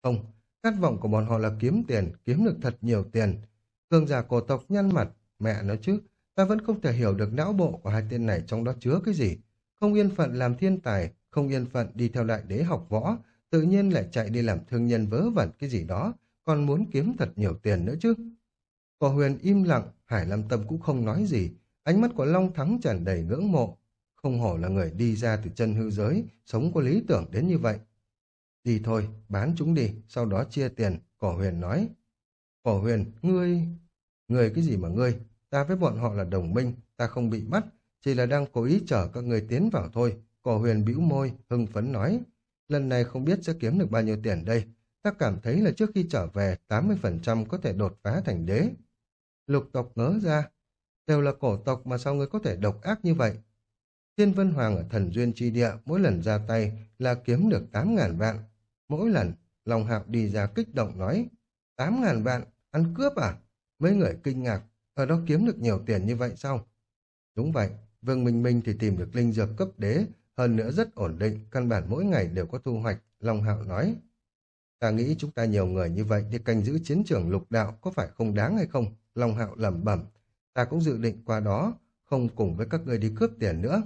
Không, khát vọng của bọn họ là kiếm tiền, kiếm được thật nhiều tiền. Cường giả cổ tộc nhăn mặt, mẹ nói chứ, ta vẫn không thể hiểu được não bộ của hai tên này trong đó chứa cái gì. Không yên phận làm thiên tài, không yên phận đi theo đại đế học võ, tự nhiên lại chạy đi làm thương nhân vớ vẩn cái gì đó, còn muốn kiếm thật nhiều tiền nữa chứ. Cổ huyền im lặng, Hải Lam Tâm cũng không nói gì, ánh mắt của Long Thắng tràn đầy ngưỡng mộ. Không hổ là người đi ra từ chân hư giới, sống có lý tưởng đến như vậy. Đi thôi, bán chúng đi, sau đó chia tiền, cổ huyền nói. Cổ huyền, ngươi... Ngươi cái gì mà ngươi? Ta với bọn họ là đồng minh, ta không bị bắt, chỉ là đang cố ý chở các người tiến vào thôi. Cổ huyền bĩu môi, hưng phấn nói. Lần này không biết sẽ kiếm được bao nhiêu tiền đây. Ta cảm thấy là trước khi trở về, 80% có thể đột phá thành đế. Lục tộc ngớ ra. Đều là cổ tộc mà sao ngươi có thể độc ác như vậy? Thiên Vân Hoàng ở thần duyên chi địa mỗi lần ra tay là kiếm được 8.000 vạn. Mỗi lần, Long Hạo đi ra kích động nói, 8.000 vạn, ăn cướp à? Mấy người kinh ngạc, ở đó kiếm được nhiều tiền như vậy sao? Đúng vậy, Vương Minh Minh thì tìm được linh dược cấp đế, hơn nữa rất ổn định, căn bản mỗi ngày đều có thu hoạch, Long Hạo nói. Ta nghĩ chúng ta nhiều người như vậy đi canh giữ chiến trường lục đạo có phải không đáng hay không? Long Hạo lẩm bẩm. Ta cũng dự định qua đó, không cùng với các ngươi đi cướp tiền nữa.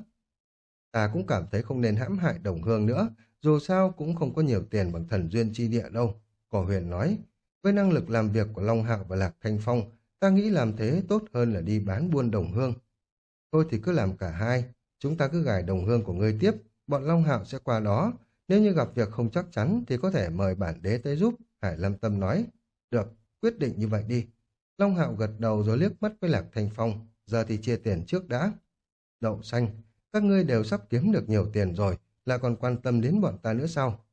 Ta cũng cảm thấy không nên hãm hại đồng hương nữa, dù sao cũng không có nhiều tiền bằng thần duyên chi địa đâu. Cổ huyền nói, với năng lực làm việc của Long Hạo và Lạc Thanh Phong, ta nghĩ làm thế tốt hơn là đi bán buôn đồng hương. Thôi thì cứ làm cả hai, chúng ta cứ gài đồng hương của ngươi tiếp, bọn Long Hạo sẽ qua đó. Nếu như gặp việc không chắc chắn thì có thể mời bản đế tới giúp, Hải Lâm Tâm nói. Được, quyết định như vậy đi. Long Hạo gật đầu rồi liếc mắt với Lạc Thanh Phong, giờ thì chia tiền trước đã. Đậu xanh, các ngươi đều sắp kiếm được nhiều tiền rồi, là còn quan tâm đến bọn ta nữa sao?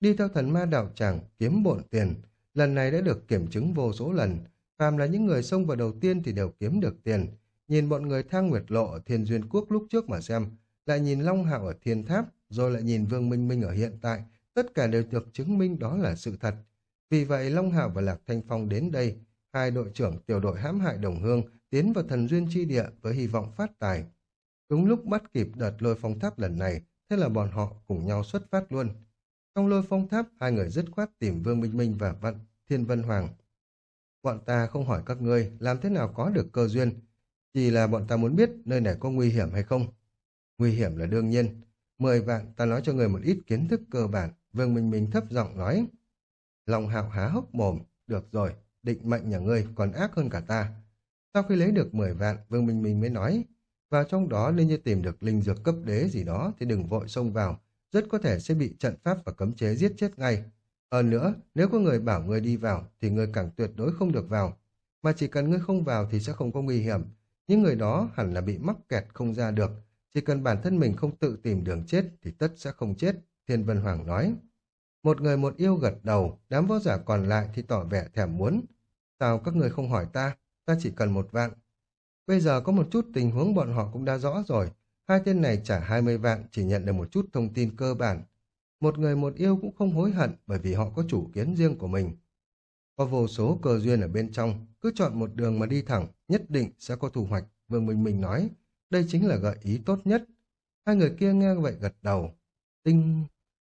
Đi theo thần ma đạo tràng, kiếm bộn tiền, lần này đã được kiểm chứng vô số lần. Phàm là những người xông vào đầu tiên thì đều kiếm được tiền. Nhìn bọn người thang nguyệt lộ ở thiên duyên quốc lúc trước mà xem, lại nhìn Long Hạo ở thiên tháp, rồi lại nhìn Vương Minh Minh ở hiện tại, tất cả đều được chứng minh đó là sự thật. Vì vậy Long Hạo và Lạc Thanh Phong đến đây, hai đội trưởng tiểu đội hãm hại đồng hương tiến vào thần duyên chi địa với hy vọng phát tài. Đúng lúc bắt kịp đợt lôi phong tháp lần này, thế là bọn họ cùng nhau xuất phát luôn. Trong lôi phong tháp, hai người dứt khoát tìm Vương Minh Minh và Vận Thiên Vân Hoàng. Bọn ta không hỏi các ngươi làm thế nào có được cơ duyên, chỉ là bọn ta muốn biết nơi này có nguy hiểm hay không. Nguy hiểm là đương nhiên. Mười vạn ta nói cho người một ít kiến thức cơ bản. Vương Minh Minh thấp giọng nói. Lòng hạo há hốc mồm. Được rồi, định mệnh nhà ngươi còn ác hơn cả ta. Sau khi lấy được 10 vạn, Vương Minh Minh mới nói, vào trong đó nên như tìm được linh dược cấp đế gì đó thì đừng vội xông vào, rất có thể sẽ bị trận pháp và cấm chế giết chết ngay. Hơn nữa, nếu có người bảo người đi vào thì người càng tuyệt đối không được vào. Mà chỉ cần ngươi không vào thì sẽ không có nguy hiểm. Những người đó hẳn là bị mắc kẹt không ra được. Chỉ cần bản thân mình không tự tìm đường chết thì tất sẽ không chết, Thiên Vân Hoàng nói. Một người một yêu gật đầu, đám võ giả còn lại thì tỏ vẻ thèm muốn. Sao các người không hỏi ta? Ta chỉ cần một vạn. Bây giờ có một chút tình huống bọn họ cũng đã rõ rồi. Hai tên này trả 20 vạn chỉ nhận được một chút thông tin cơ bản. Một người một yêu cũng không hối hận bởi vì họ có chủ kiến riêng của mình. Có vô số cơ duyên ở bên trong, cứ chọn một đường mà đi thẳng, nhất định sẽ có thu hoạch. Vương Minh Minh nói, đây chính là gợi ý tốt nhất. Hai người kia nghe vậy gật đầu. Tinh...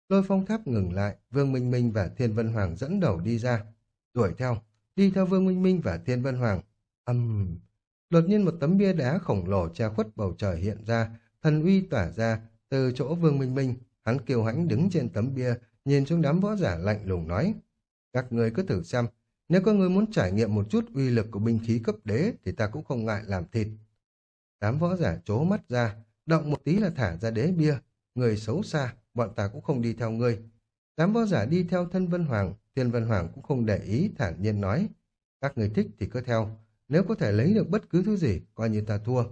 Lôi phong tháp ngừng lại, Vương Minh Minh và Thiên Vân Hoàng dẫn đầu đi ra. Đuổi theo, đi theo Vương Minh Minh và Thiên Vân Hoàng. Âm... Uhm. Đột nhiên một tấm bia đá khổng lồ che khuất bầu trời hiện ra, thần uy tỏa ra từ chỗ Vương Minh Minh. Hắn kiêu hãnh đứng trên tấm bia, nhìn xuống đám võ giả lạnh lùng nói. Các người cứ thử xem, nếu có người muốn trải nghiệm một chút uy lực của binh khí cấp đế thì ta cũng không ngại làm thịt. Đám võ giả chố mắt ra, động một tí là thả ra đế bia. Người xấu xa, bọn ta cũng không đi theo ngươi. Đám võ giả đi theo thân Vân Hoàng, Thiên Vân Hoàng cũng không để ý thản nhiên nói. Các người thích thì cứ theo, nếu có thể lấy được bất cứ thứ gì, coi như ta thua.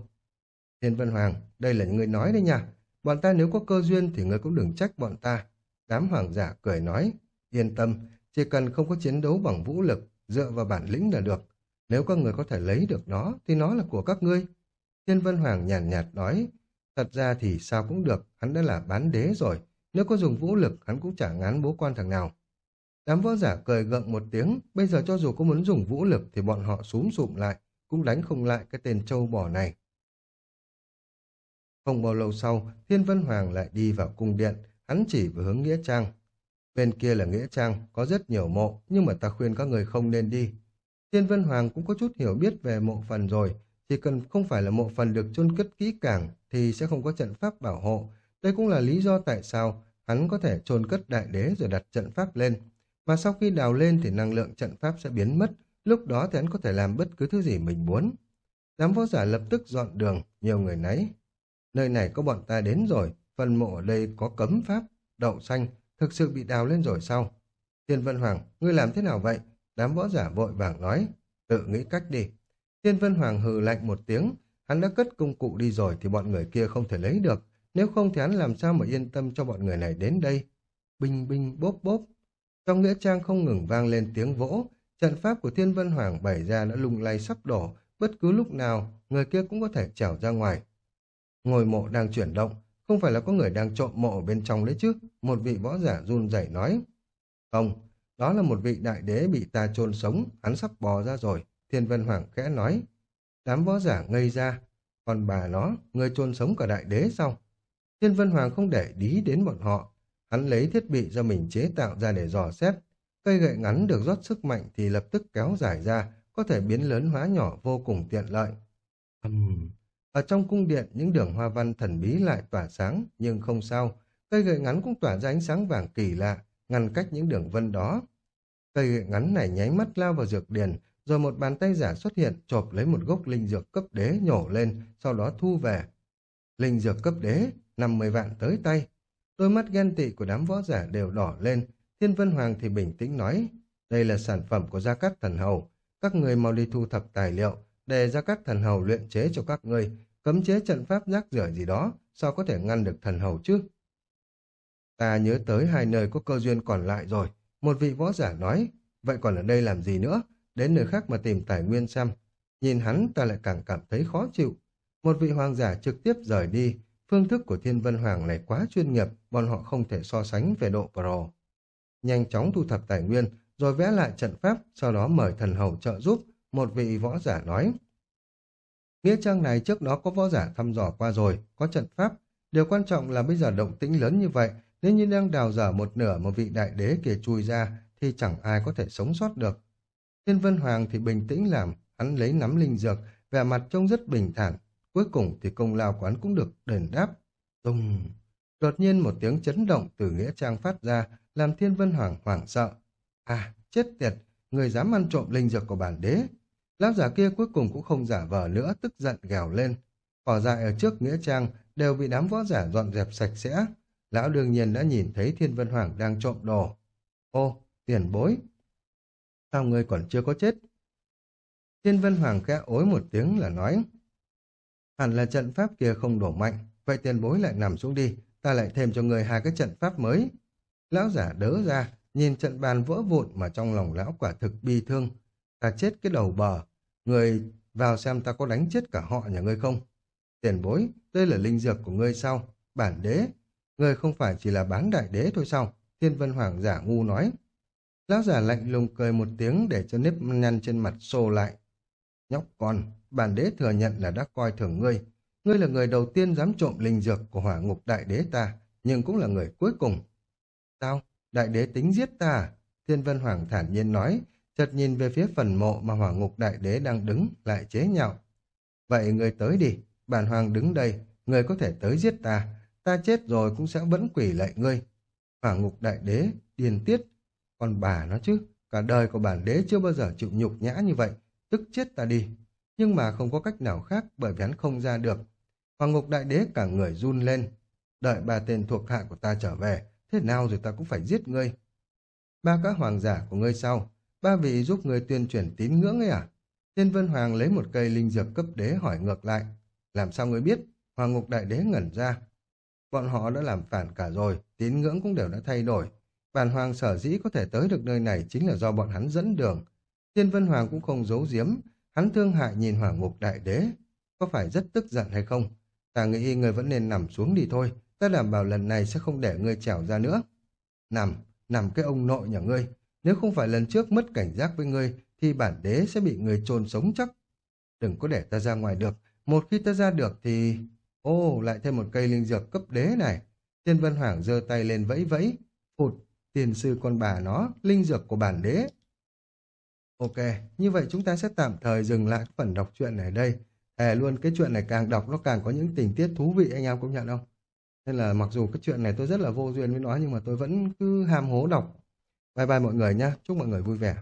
Thiên Vân Hoàng, đây là người nói đấy nha. Bọn ta nếu có cơ duyên thì ngươi cũng đừng trách bọn ta. Đám hoàng giả cười nói, yên tâm, chỉ cần không có chiến đấu bằng vũ lực, dựa vào bản lĩnh là được. Nếu các người có thể lấy được nó, thì nó là của các ngươi. Thiên Vân Hoàng nhàn nhạt, nhạt nói, thật ra thì sao cũng được, hắn đã là bán đế rồi. Nếu có dùng vũ lực, hắn cũng chả ngán bố quan thằng nào. Đám võ giả cười gượng một tiếng, bây giờ cho dù có muốn dùng vũ lực thì bọn họ súm sụm lại, cũng đánh không lại cái tên châu bò này. Không bao lâu sau, Thiên Vân Hoàng lại đi vào cung điện, hắn chỉ về hướng Nghĩa Trang. Bên kia là Nghĩa Trang, có rất nhiều mộ, nhưng mà ta khuyên các người không nên đi. Thiên Vân Hoàng cũng có chút hiểu biết về mộ phần rồi, chỉ cần không phải là mộ phần được chôn cất kỹ càng thì sẽ không có trận pháp bảo hộ. Đây cũng là lý do tại sao hắn có thể chôn cất đại đế rồi đặt trận pháp lên. Mà sau khi đào lên thì năng lượng trận pháp sẽ biến mất, lúc đó thì hắn có thể làm bất cứ thứ gì mình muốn. Đám võ giả lập tức dọn đường, nhiều người nấy. Nơi này có bọn ta đến rồi, phần mộ ở đây có cấm pháp, đậu xanh, thực sự bị đào lên rồi sao? Thiên Vân Hoàng, ngươi làm thế nào vậy? Đám võ giả vội vàng nói, tự nghĩ cách đi. Thiên Vân Hoàng hừ lạnh một tiếng, hắn đã cất công cụ đi rồi thì bọn người kia không thể lấy được, nếu không thì hắn làm sao mà yên tâm cho bọn người này đến đây. Bình bình bốp bốp, trong nghĩa trang không ngừng vang lên tiếng vỗ, trận pháp của Thiên Vân Hoàng bày ra đã lung lay sắp đổ, bất cứ lúc nào người kia cũng có thể trèo ra ngoài. Ngôi mộ đang chuyển động, không phải là có người đang trộm mộ bên trong đấy chứ, một vị võ giả run rẩy nói. Không, đó là một vị đại đế bị ta chôn sống, hắn sắp bò ra rồi, Thiên Vân Hoàng khẽ nói. Đám võ giả ngây ra, còn bà nó, người chôn sống cả đại đế sao? Thiên Vân Hoàng không để ý đến bọn họ, Hắn lấy thiết bị do mình chế tạo ra để dò xét. Cây gậy ngắn được rót sức mạnh thì lập tức kéo dài ra, có thể biến lớn hóa nhỏ vô cùng tiện lợi. Uhm. Ở trong cung điện, những đường hoa văn thần bí lại tỏa sáng, nhưng không sao. Cây gậy ngắn cũng tỏa ra ánh sáng vàng kỳ lạ, ngăn cách những đường vân đó. Cây gậy ngắn này nháy mắt lao vào dược điền, rồi một bàn tay giả xuất hiện chộp lấy một gốc linh dược cấp đế nhổ lên, sau đó thu về. Linh dược cấp đế, 50 vạn tới tay. Đôi mắt ghen tị của đám võ giả đều đỏ lên, Thiên Vân Hoàng thì bình tĩnh nói, đây là sản phẩm của Gia Cát Thần Hầu, các người mau đi thu thập tài liệu, để gia cát thần hầu luyện chế cho các người cấm chế trận pháp rác rưởi gì đó, sao có thể ngăn được thần hầu chứ? Ta nhớ tới hai nơi có cơ duyên còn lại rồi. Một vị võ giả nói, vậy còn ở đây làm gì nữa? Đến nơi khác mà tìm tài nguyên xem. Nhìn hắn ta lại càng cảm thấy khó chịu. Một vị hoàng giả trực tiếp rời đi. Phương thức của thiên vân hoàng này quá chuyên nghiệp, bọn họ không thể so sánh về độ pro. Nhanh chóng thu thập tài nguyên, rồi vẽ lại trận pháp, sau đó mời thần hầu trợ giúp, một vị võ giả nói. Nghĩa trang này trước đó có võ giả thăm dò qua rồi, có trận pháp. Điều quan trọng là bây giờ động tĩnh lớn như vậy, nếu như đang đào dở một nửa một vị đại đế kia chui ra, thì chẳng ai có thể sống sót được. Thiên Vân Hoàng thì bình tĩnh làm, hắn lấy nắm linh dược, vẻ mặt trông rất bình thản. Cuối cùng thì công lao quán cũng được đền đáp. Tùng! Đột nhiên một tiếng chấn động từ Nghĩa Trang phát ra, làm Thiên Vân Hoàng hoảng sợ. À, chết tiệt, người dám ăn trộm linh dược của bản đế. Lão giả kia cuối cùng cũng không giả vờ nữa, tức giận gào lên. Cỏ dại ở trước Nghĩa Trang đều bị đám võ giả dọn dẹp sạch sẽ. Lão đương nhiên đã nhìn thấy Thiên Vân Hoàng đang trộm đồ. Ô, tiền bối! Sao người còn chưa có chết? Thiên Vân Hoàng khẽ ối một tiếng là nói. Hẳn là trận pháp kia không đủ mạnh, vậy tiền bối lại nằm xuống đi, ta lại thêm cho người hai cái trận pháp mới. Lão giả đỡ ra, nhìn trận bàn vỡ vụn mà trong lòng lão quả thực bi thương. Ta chết cái đầu bờ, người vào xem ta có đánh chết cả họ nhà ngươi không. Tiền bối, đây là linh dược của ngươi sao? Bản đế, ngươi không phải chỉ là bán đại đế thôi sao? Thiên Vân Hoàng giả ngu nói. Lão giả lạnh lùng cười một tiếng để cho nếp nhăn trên mặt xô lại. Nhóc con, bản đế thừa nhận là đã coi thường ngươi. Ngươi là người đầu tiên dám trộm linh dược của hỏa ngục đại đế ta, nhưng cũng là người cuối cùng. Sao? Đại đế tính giết ta? Thiên Vân Hoàng thản nhiên nói, chợt nhìn về phía phần mộ mà hỏa ngục đại đế đang đứng, lại chế nhạo. Vậy ngươi tới đi, bản hoàng đứng đây, ngươi có thể tới giết ta, ta chết rồi cũng sẽ vẫn quỷ lại ngươi. Hỏa ngục đại đế, điên tiết, còn bà nó chứ, cả đời của bản đế chưa bao giờ chịu nhục nhã như vậy, tức chết ta đi. Nhưng mà không có cách nào khác bởi vì hắn không ra được. Hoàng ngục đại đế cả người run lên. Đợi ba tên thuộc hạ của ta trở về, thế nào rồi ta cũng phải giết ngươi. Ba các hoàng giả của ngươi sau, ba vị giúp ngươi tuyên truyền tín ngưỡng ấy à? Thiên Vân Hoàng lấy một cây linh dược cấp đế hỏi ngược lại. Làm sao ngươi biết? Hoàng ngục đại đế ngẩn ra. Bọn họ đã làm phản cả rồi, tín ngưỡng cũng đều đã thay đổi. Bản hoàng sở dĩ có thể tới được nơi này chính là do bọn hắn dẫn đường. Thiên Vân Hoàng cũng không giấu giếm, hắn thương hại nhìn hỏa ngục đại đế. Có phải rất tức giận hay không? Ta nghĩ người vẫn nên nằm xuống đi thôi, ta đảm bảo lần này sẽ không để ngươi trèo ra nữa. Nằm, nằm cái ông nội nhà ngươi, nếu không phải lần trước mất cảnh giác với ngươi, thì bản đế sẽ bị người chôn sống chắc. Đừng có để ta ra ngoài được, một khi ta ra được thì... Ô, lại thêm một cây linh dược cấp đế này. Thiên Vân Hoàng giơ tay lên vẫy vẫy, phụt, tiền sư con bà nó, linh dược của bản đế. Ok, như vậy chúng ta sẽ tạm thời dừng lại phần đọc truyện này đây. Thề luôn cái chuyện này càng đọc nó càng có những tình tiết thú vị anh em cũng nhận không? Nên là mặc dù cái chuyện này tôi rất là vô duyên với nó nhưng mà tôi vẫn cứ ham hố đọc. Bye bye mọi người nhé, chúc mọi người vui vẻ.